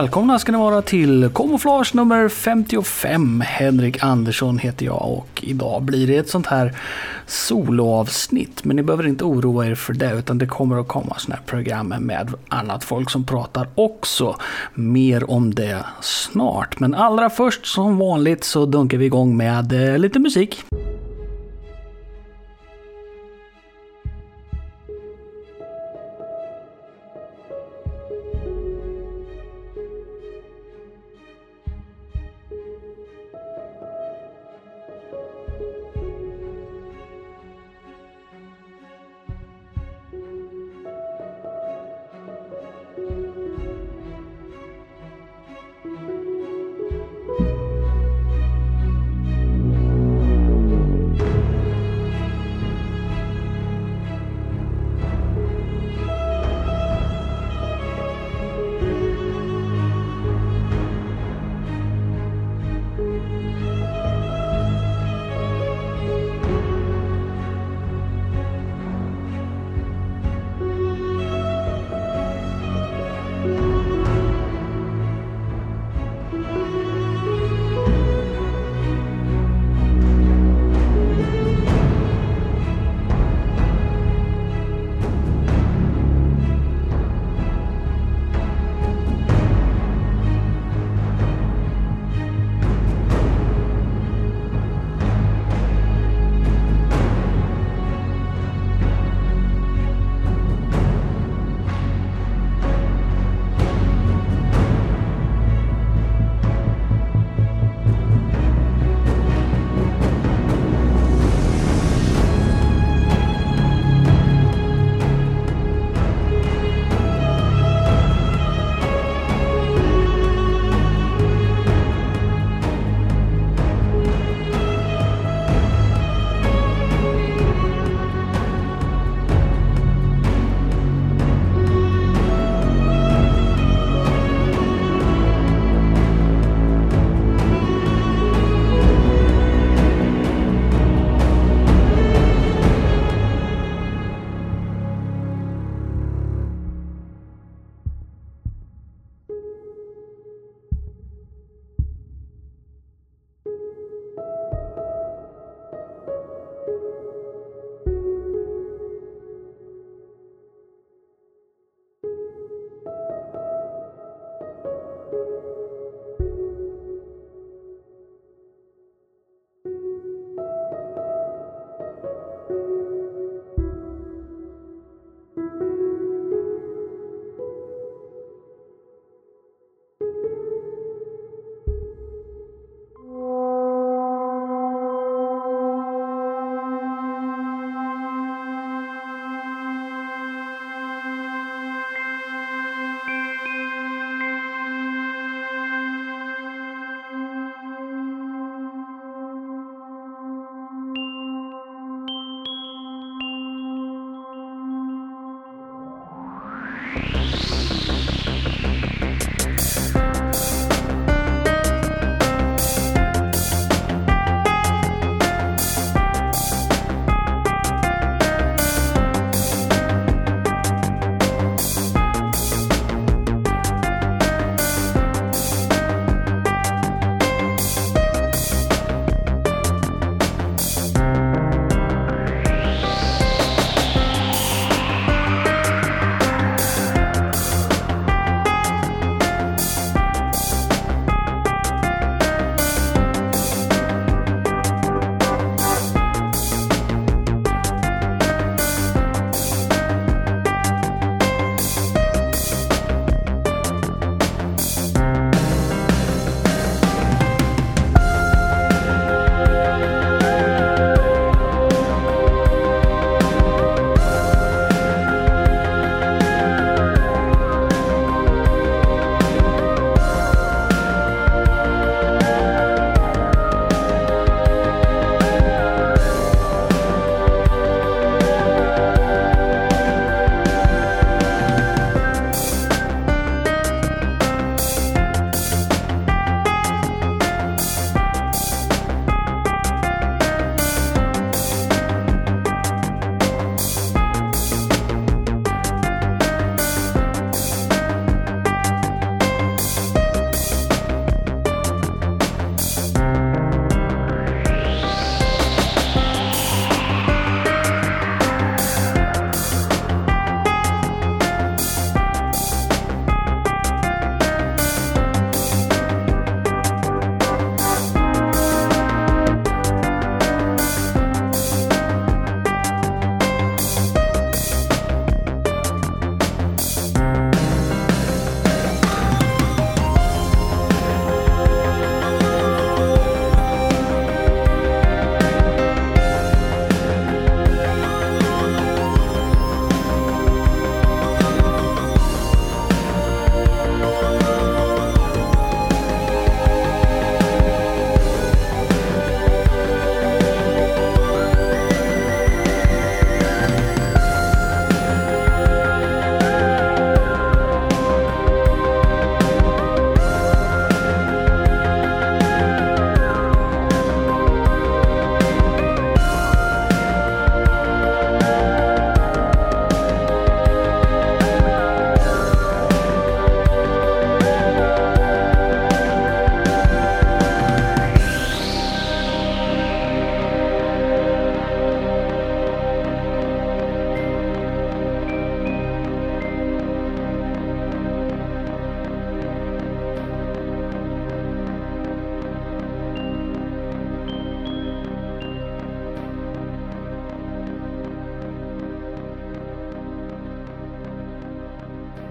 Välkomna ska ni vara till Camouflage nummer 55. Henrik Andersson heter jag och idag blir det ett sånt här soloavsnitt. Men ni behöver inte oroa er för det utan det kommer att komma såna här program med annat folk som pratar också. Mer om det snart. Men allra först som vanligt så dunkar vi igång med eh, lite musik.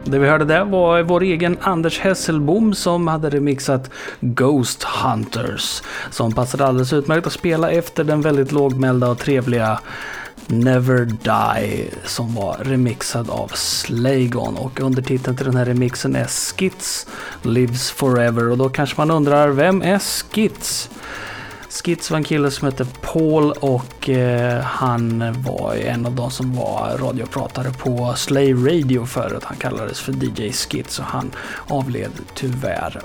Det vi hörde där var vår egen Anders Hesselbom som hade remixat Ghost Hunters. Som passade alldeles utmärkt att spela efter den väldigt lågmälda och trevliga Never Die som var remixad av Slaygon och undertiteln till den här remixen är Skits Lives Forever och då kanske man undrar vem är Skits? Skits var en kille som hette Paul och eh, han var en av de som var radiopratare på Slay Radio förut. Han kallades för DJ Skits och han avled tyvärr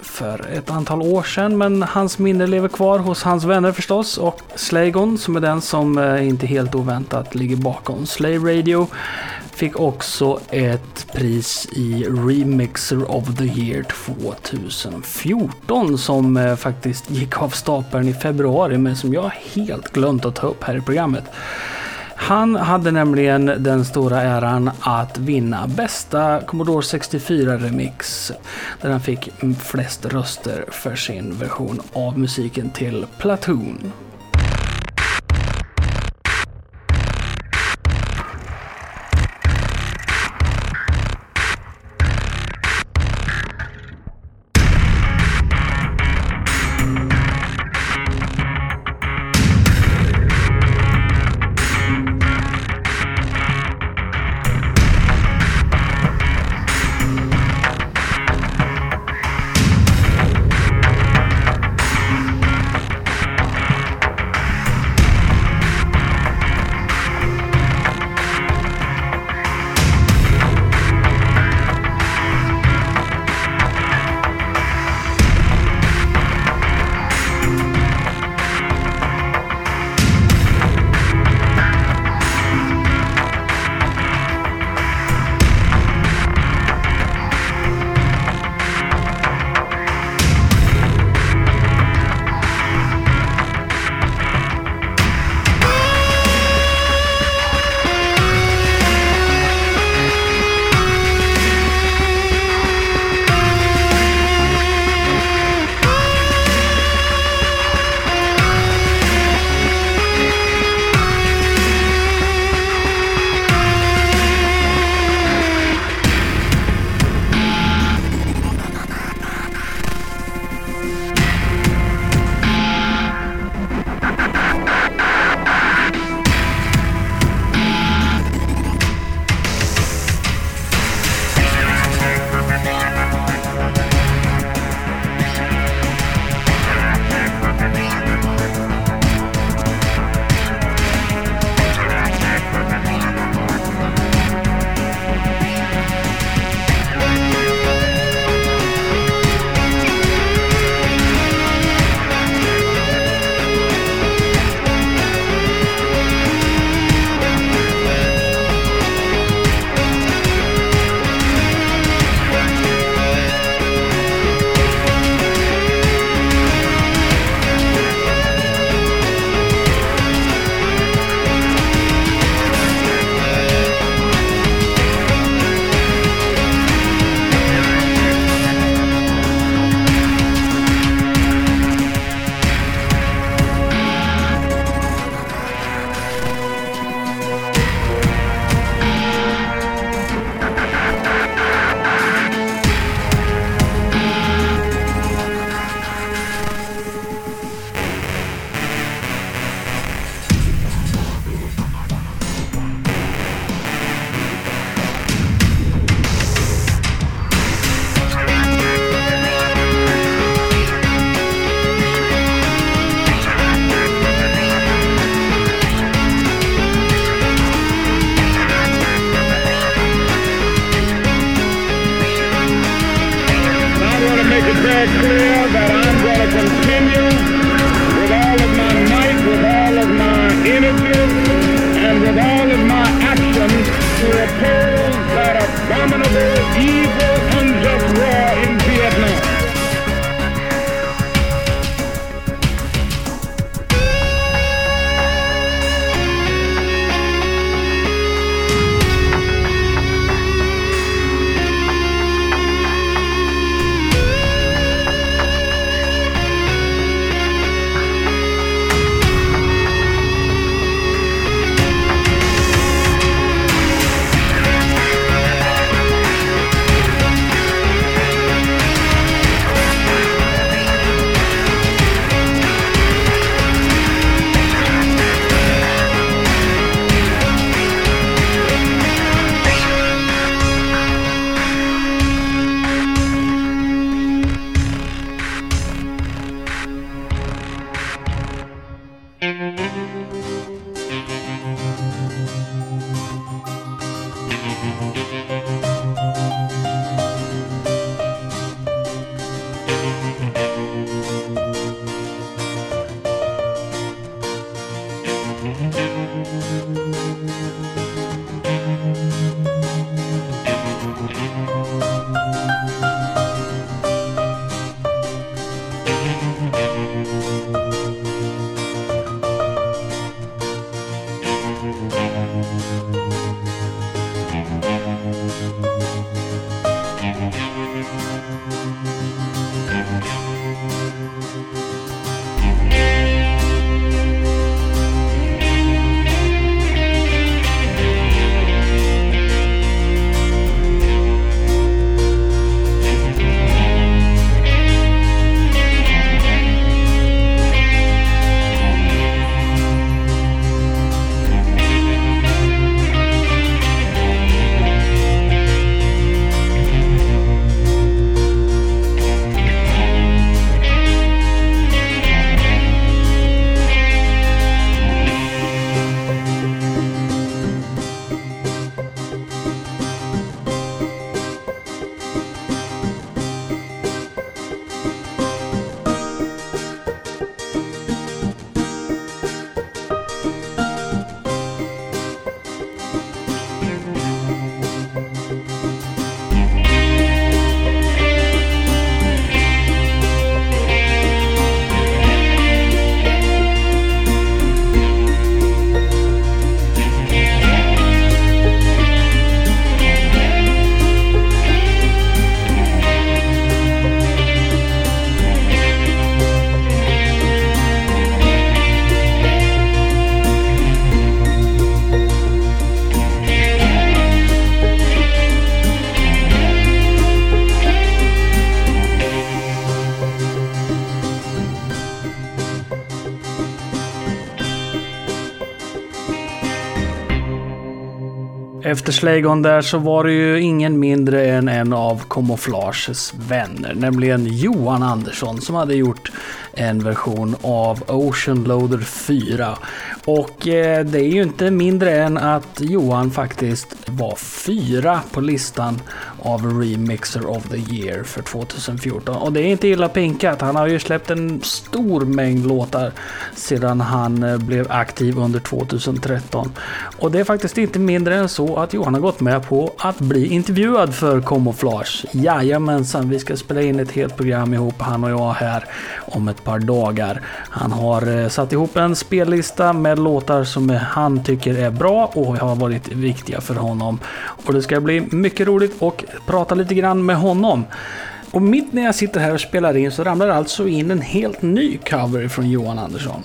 för ett antal år sedan men hans minne lever kvar hos hans vänner förstås och Slaygon som är den som eh, inte helt oväntat ligger bakom Slay Radio fick också ett pris i Remixer of the Year 2014 som eh, faktiskt gick av stapeln i februari men som jag helt glömt att ta upp här i programmet. Han hade nämligen den stora äran att vinna bästa Commodore 64-remix. Där han fick flest röster för sin version av musiken till Platoon. Efter där så var det ju ingen mindre än en av Camouflages vänner, nämligen Johan Andersson som hade gjort en version av Ocean Loader 4. Och eh, det är ju inte mindre än att Johan faktiskt var fyra på listan av Remixer of the Year för 2014. Och det är inte illa pinkat. Han har ju släppt en stor mängd låtar sedan han eh, blev aktiv under 2013. Och det är faktiskt inte mindre än så att Johan har gått med på att bli intervjuad för Camouflage. Jajamensan, vi ska spela in ett helt program ihop han och jag här om ett par dagar. Han har eh, satt ihop en spellista med låtar som han tycker är bra och har varit viktiga för honom. Och det ska bli mycket roligt och prata lite grann med honom. Och mitt när jag sitter här och spelar in så ramlar alltså in en helt ny cover från Johan Andersson.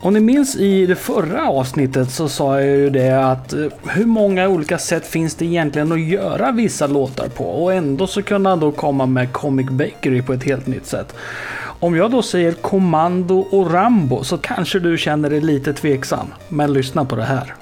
Om ni minns i det förra avsnittet så sa jag ju det att eh, hur många olika sätt finns det egentligen att göra vissa låtar på och ändå så kunde han då komma med Comic Bakery på ett helt nytt sätt. Om jag då säger Kommando och Rambo så kanske du känner dig lite tveksam. Men lyssna på det här.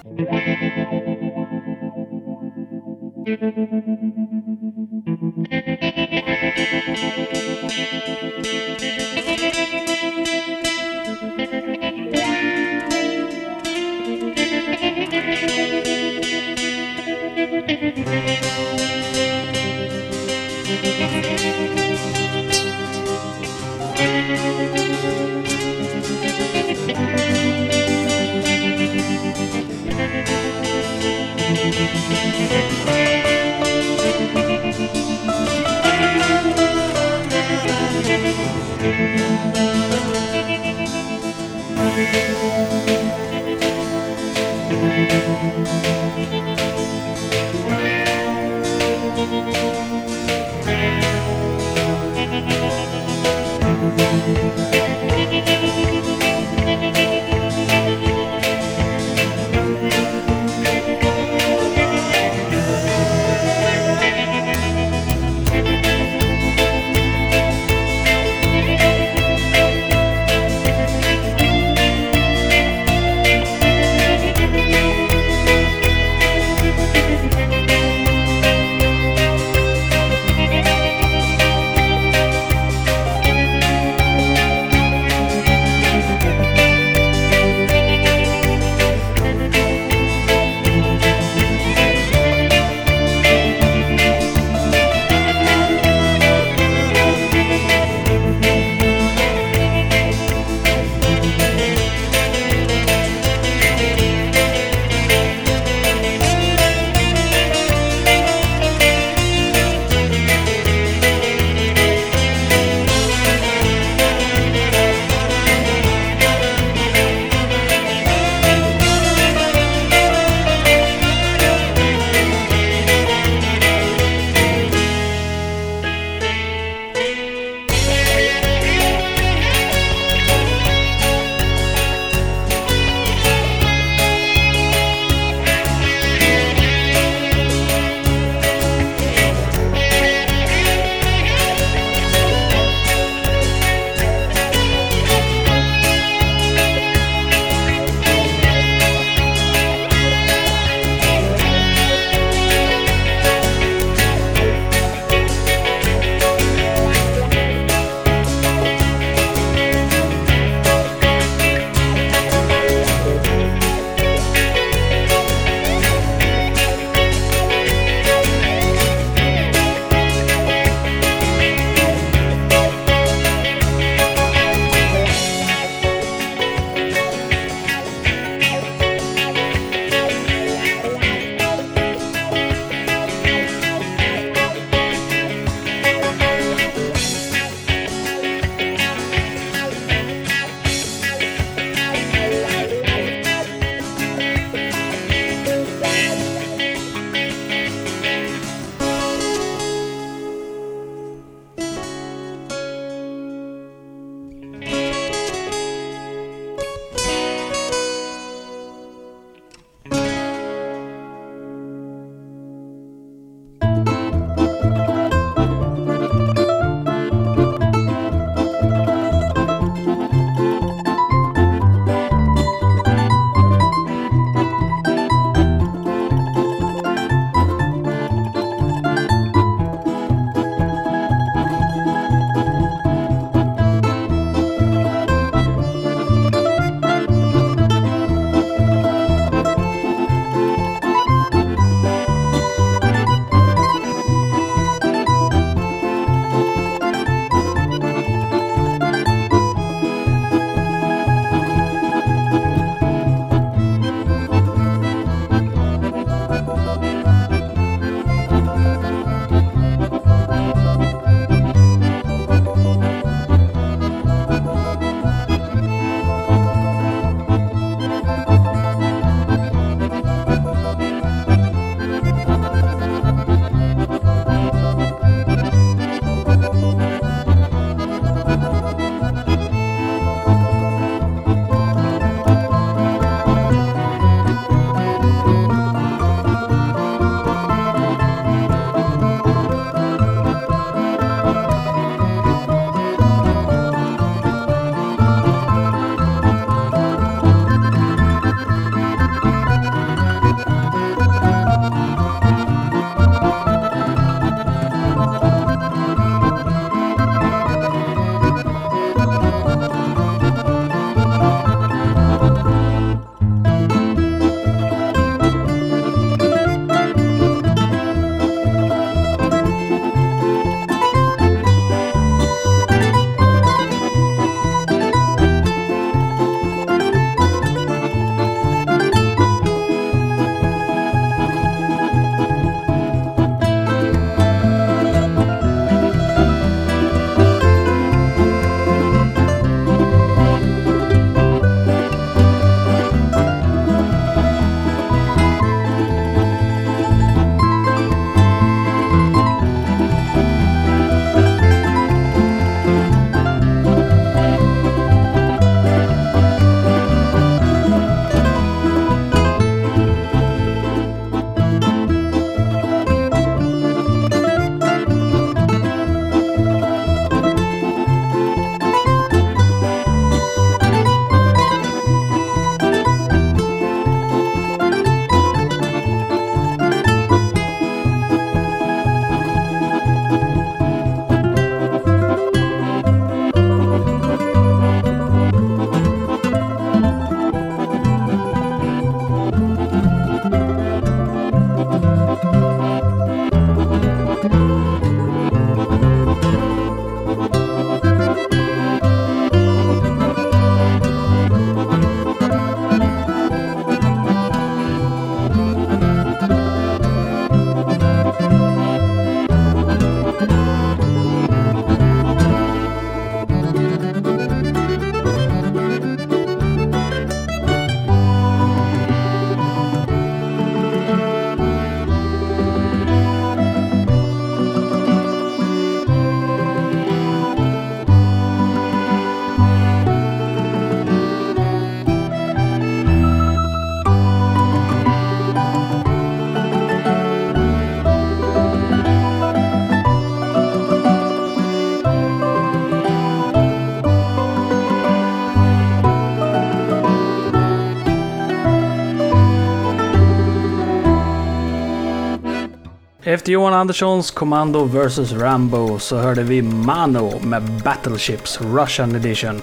Efter Johan Anderssons Commando vs Rambo så hörde vi Mano med Battleships Russian Edition.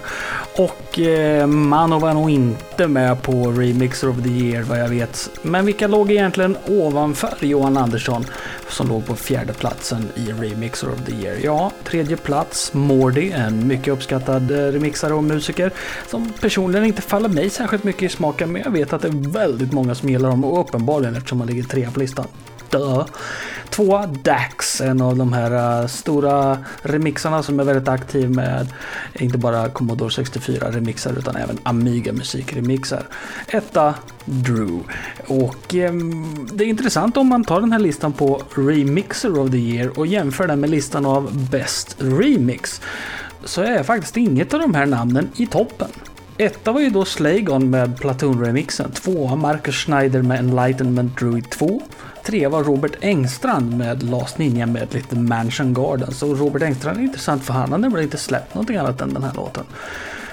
Och eh, Mano var nog inte med på Remixer of the Year vad jag vet. Men vilka låg egentligen ovanför Johan Andersson som låg på fjärde platsen i Remixer of the Year? Ja, tredje plats Mordy, en mycket uppskattad eh, remixare och musiker som personligen inte faller mig särskilt mycket i smaken men jag vet att det är väldigt många som gillar dem och uppenbarligen eftersom man ligger trea på listan. Duh. Tvåa Dax, en av de här uh, stora remixarna som är väldigt aktiv med inte bara Commodore 64 remixar utan även Amiga musikremixar. Etta Drew. Och um, det är intressant om man tar den här listan på Remixer of the Year och jämför den med listan av Best Remix. Så är faktiskt inget av de här namnen i toppen. Etta var ju då Slagon med Platoon-remixen. Tvåa Marcus Schneider med Enlightenment Druid 2. Trea var Robert Engstrand med Last Ninja med lite Mansion Gardens. Så Robert Engstrand är intressant för han har nämligen inte släppt någonting annat än den här låten.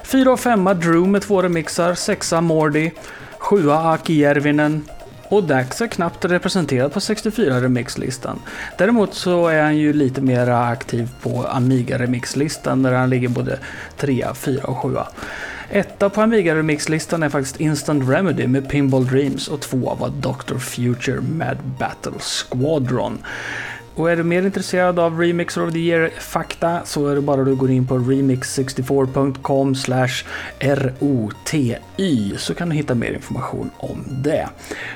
Fyra och femma Drew med två remixar. Sexa Mordy. Sjua Aki Järvinen. Och Dax är knappt representerad på 64 remixlistan. Däremot så är han ju lite mer aktiv på Amiga remixlistan där han ligger både 3, 4 och 7. Etta på Amiga Remix-listan är faktiskt Instant Remedy med Pinball Dreams och tvåa var Dr. Future Mad Battle Squadron. Och är du mer intresserad av Remix of the Year-fakta så är det bara att du går in på remix64.com ROTY så kan du hitta mer information om det.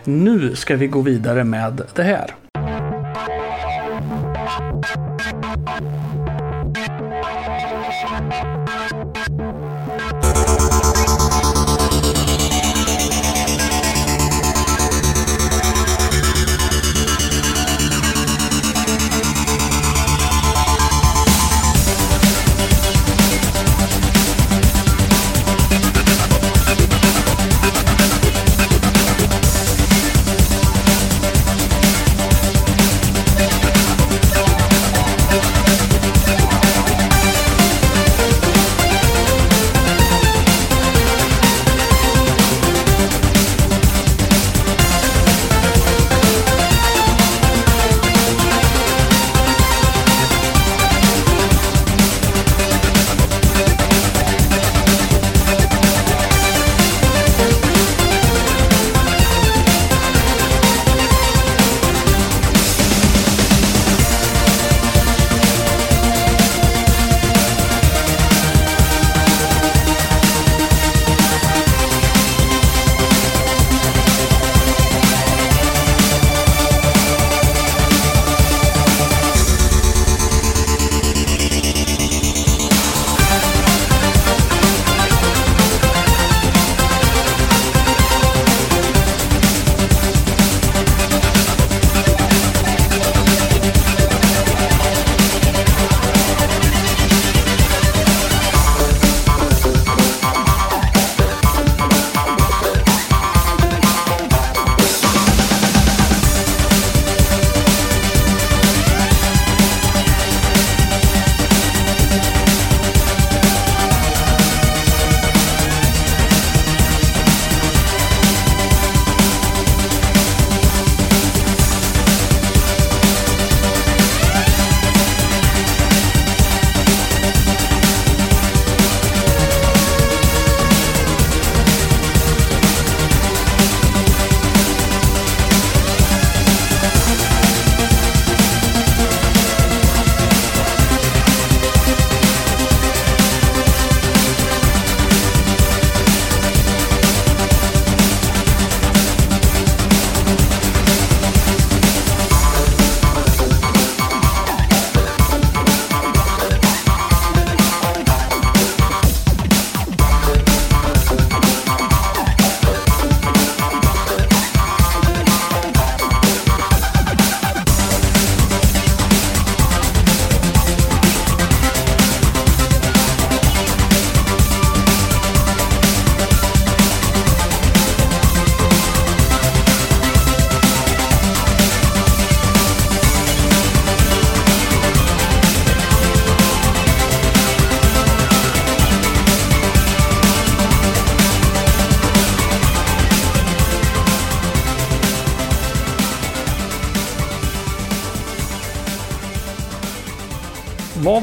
Nu ska vi gå vidare med det här.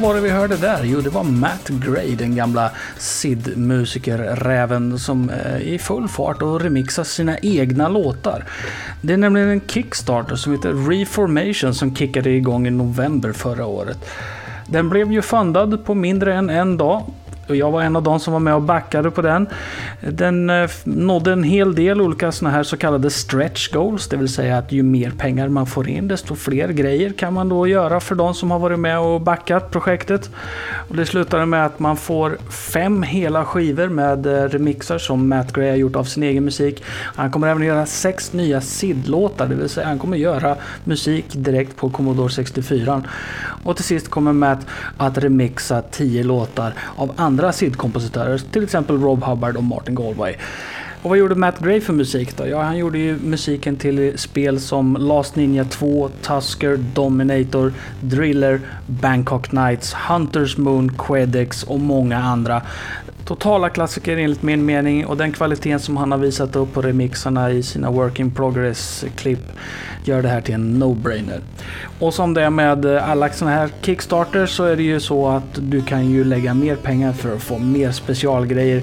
Var det vi hörde där? Jo, det var Matt Gray, den gamla Sid-musikerräven som är i full fart och remixar sina egna låtar. Det är nämligen en Kickstarter som heter Reformation som kickade igång i november förra året. Den blev ju fundad på mindre än en dag och jag var en av de som var med och backade på den. Den eh, nådde en hel del olika såna här så kallade stretch goals, det vill säga att ju mer pengar man får in desto fler grejer kan man då göra för de som har varit med och backat projektet. Och det slutade med att man får fem hela skivor med eh, remixar som Matt Gray har gjort av sin egen musik. Han kommer även göra sex nya SID-låtar, det vill säga han kommer göra musik direkt på Commodore 64. Och till sist kommer Matt att remixa tio låtar av andra SID-kompositörer, till exempel Rob Hubbard och Martin Galway. Och vad gjorde Matt Gray för musik då? Ja, han gjorde ju musiken till spel som Last Ninja 2, Tusker, Dominator, Driller, Bangkok Nights, Hunters Moon, Quedex och många andra. Totala klassiker enligt min mening och den kvaliteten som han har visat upp på remixarna i sina Work in Progress-klipp gör det här till en no-brainer. Och som det är med alla sådana här Kickstarters så är det ju så att du kan ju lägga mer pengar för att få mer specialgrejer.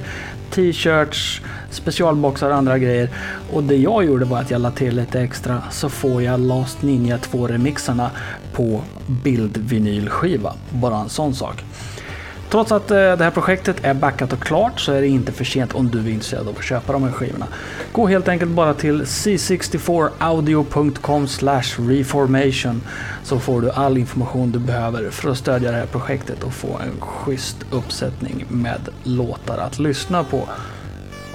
T-shirts, specialboxar och andra grejer. Och det jag gjorde var att jag la till lite extra så får jag Last Ninja 2 remixarna på bildvinylskiva. Bara en sån sak. Trots att eh, det här projektet är backat och klart så är det inte för sent om du är intresserad av att köpa de här skivorna. Gå helt enkelt bara till c64audio.com reformation så får du all information du behöver för att stödja det här projektet och få en schysst uppsättning med låtar att lyssna på.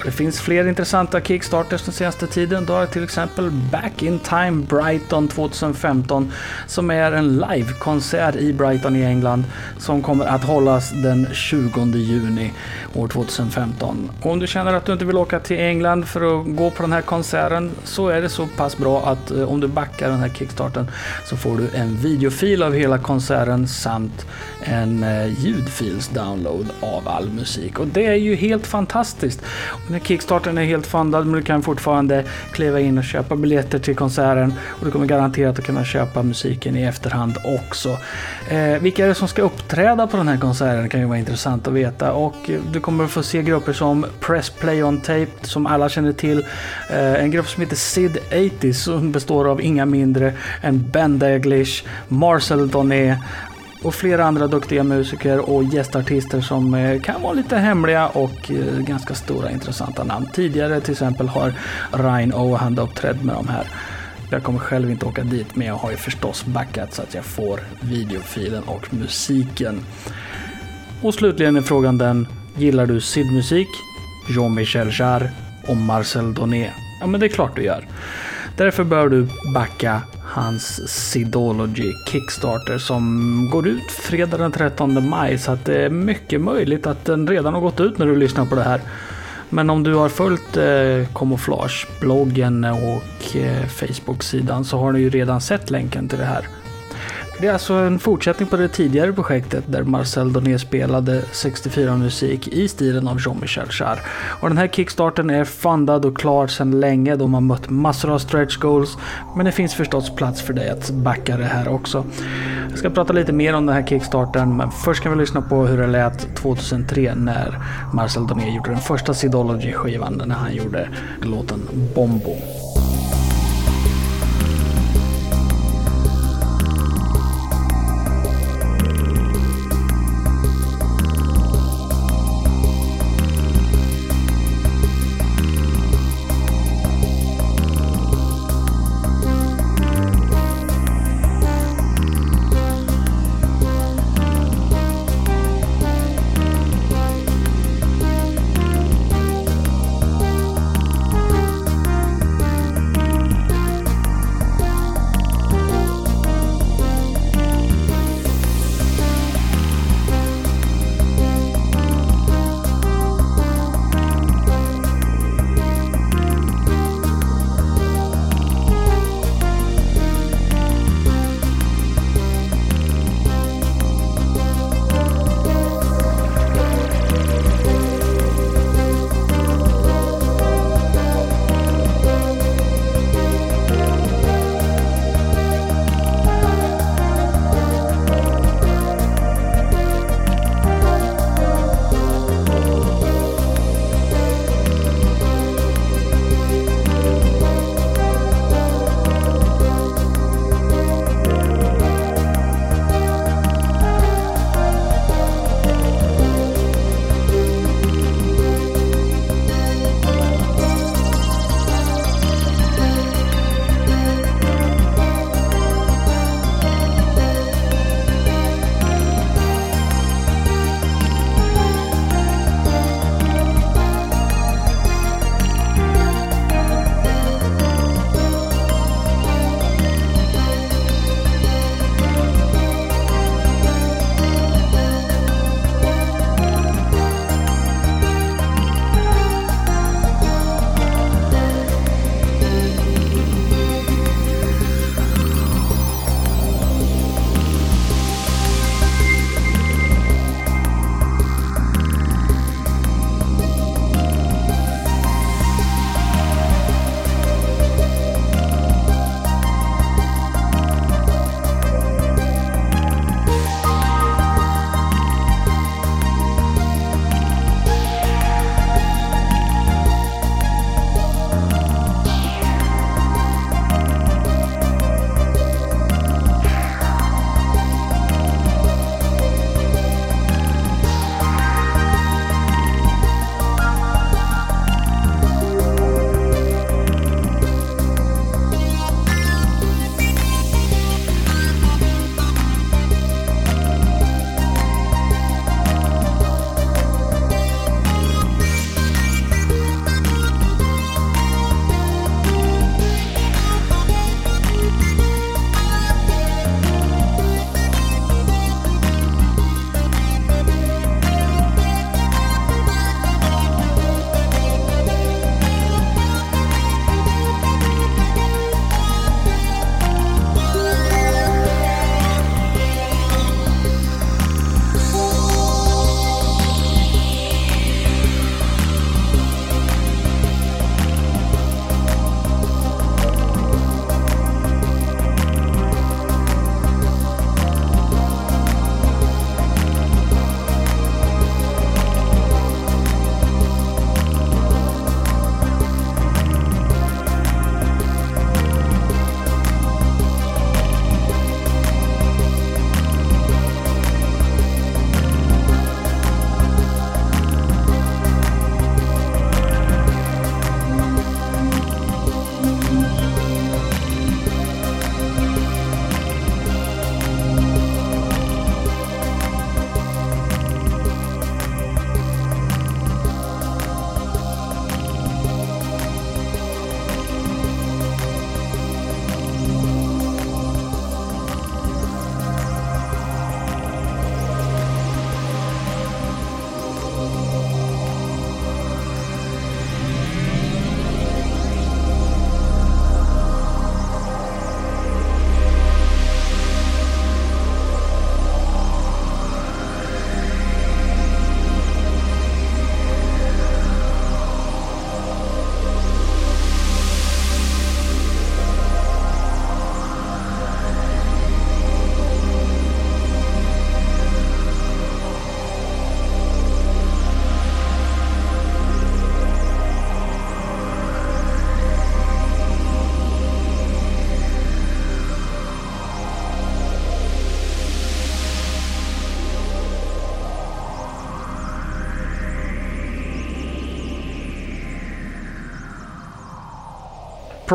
Det finns fler intressanta Kickstarters den senaste tiden. Du har till exempel Back in Time Brighton 2015 som är en livekonsert i Brighton i England som kommer att hållas den 20 juni år 2015. Om du känner att du inte vill åka till England för att gå på den här konserten så är det så pass bra att eh, om du backar den här Kickstarten så får du en videofil av hela konserten samt en eh, ljudfils download av all musik och det är ju helt fantastiskt. Kickstarten är helt fundad men du kan fortfarande kliva in och köpa biljetter till konserten och du kommer garanterat att kunna köpa musiken i efterhand också. Eh, vilka är det som ska uppträda på den här konserten kan ju vara intressant att veta och du kommer få se grupper som Press Play On Tape som alla känner till. Eh, en grupp som heter Sid 80 som består av inga mindre än Ben Daglish, Marcel Donet och flera andra duktiga musiker och gästartister som eh, kan vara lite hemliga och eh, ganska stora intressanta namn. Tidigare till exempel har Ryan Ohan uppträtt med de här. Jag kommer själv inte åka dit men jag har ju förstås backat så att jag får videofilen och musiken. Och slutligen är frågan den, gillar du Sid-musik, Jean-Michel Jarre och Marcel Donet? Ja men det är klart du gör. Därför bör du backa hans Sidology Kickstarter som går ut fredag den 13 maj. Så att det är mycket möjligt att den redan har gått ut när du lyssnar på det här. Men om du har följt eh, Camouflage, bloggen och eh, Facebook-sidan så har du ju redan sett länken till det här. Det är alltså en fortsättning på det tidigare projektet där Marcel Doné spelade 64-musik i stilen av Jean-Michel Jarre. Och den här kickstarten är fundad och klar sedan länge. De har mött massor av stretch goals. Men det finns förstås plats för dig att backa det här också. Jag ska prata lite mer om den här kickstarten men först kan vi lyssna på hur det lät 2003 när Marcel Doné gjorde den första Sidology-skivan när han gjorde låten Bombo.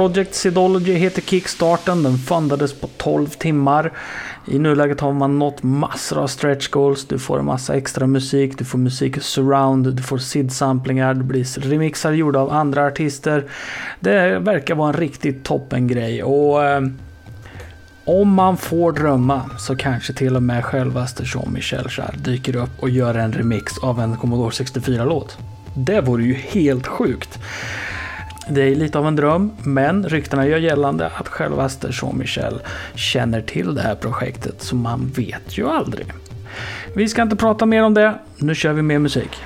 Project Sidology heter kickstarten. Den fundades på 12 timmar. I nuläget har man nått massor av stretch goals. Du får en massa extra musik, du får musik surround, du får SID-samplingar, det blir remixar gjorda av andra artister. Det verkar vara en riktigt toppen grej. Och... Eh, om man får drömma så kanske till och med självaste Jean-Michel Jarre dyker upp och gör en remix av en Commodore 64-låt. Det vore ju helt sjukt. Det är lite av en dröm, men ryktena gör gällande att självaste Jean-Michel känner till det här projektet, så man vet ju aldrig. Vi ska inte prata mer om det, nu kör vi mer musik.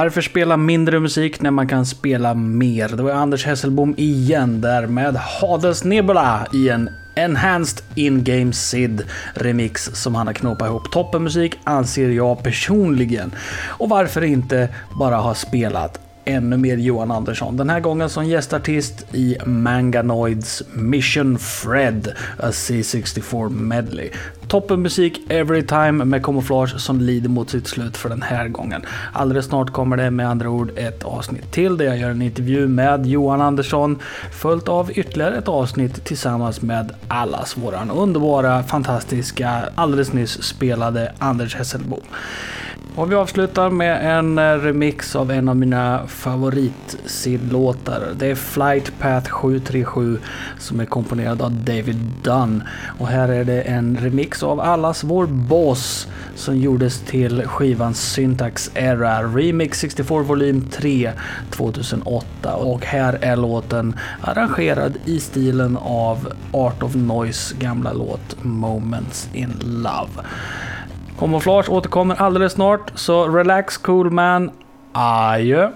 Varför spela mindre musik när man kan spela mer? Det var Anders Hesselbom igen där med Hades Nebula i en Enhanced In-Game SID remix som han har knåpat ihop. Toppenmusik anser jag personligen. Och varför inte bara ha spelat ännu mer Johan Andersson. Den här gången som gästartist i Manganoids Mission Fred, a C64 medley. Toppenmusik every time med kamouflage som lider mot sitt slut för den här gången. Alldeles snart kommer det med andra ord ett avsnitt till där jag gör en intervju med Johan Andersson följt av ytterligare ett avsnitt tillsammans med allas våran underbara, fantastiska, alldeles nyss spelade Anders Hesselbom. Och vi avslutar med en eh, remix av en av mina favoritsidlåtar. Det är Flight Path 737 som är komponerad av David Dunn. Och här är det en remix av allas vår boss som gjordes till skivan Syntax Era Remix 64 volym 3 2008. Och här är låten arrangerad i stilen av Art of Noise gamla låt Moments in Love. Homoflage återkommer alldeles snart, så relax cool man. Adjö!